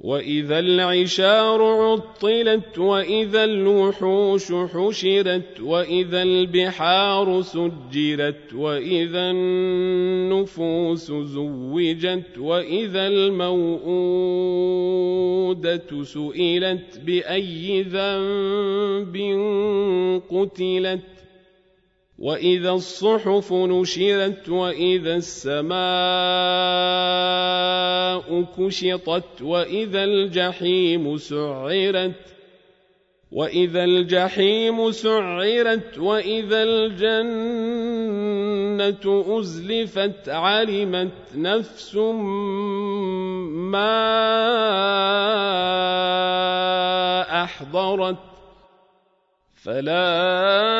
وإذا العشار عطلت وإذا الوحوش حشرت وإذا البحار سجرت وإذا النفوس زوجت وإذا الموءودة سئلت بأي ذنب قتلت واذا الصحف نشرت واذا السماء كشطت واذا الجحيم سعرت واذا الجحيم سعرت واذا الجنه ازلفت علمت نفس ما احضرت فلا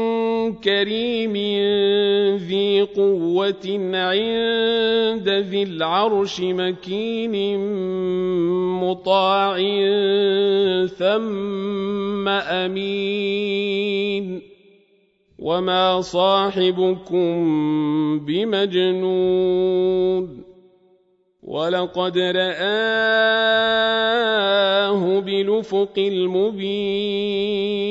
ذي قوة عند ذي العرش مكين مطاع ثم أمين. وما صاحبكم بمجنون. ولقد رآه بالأفق المبين.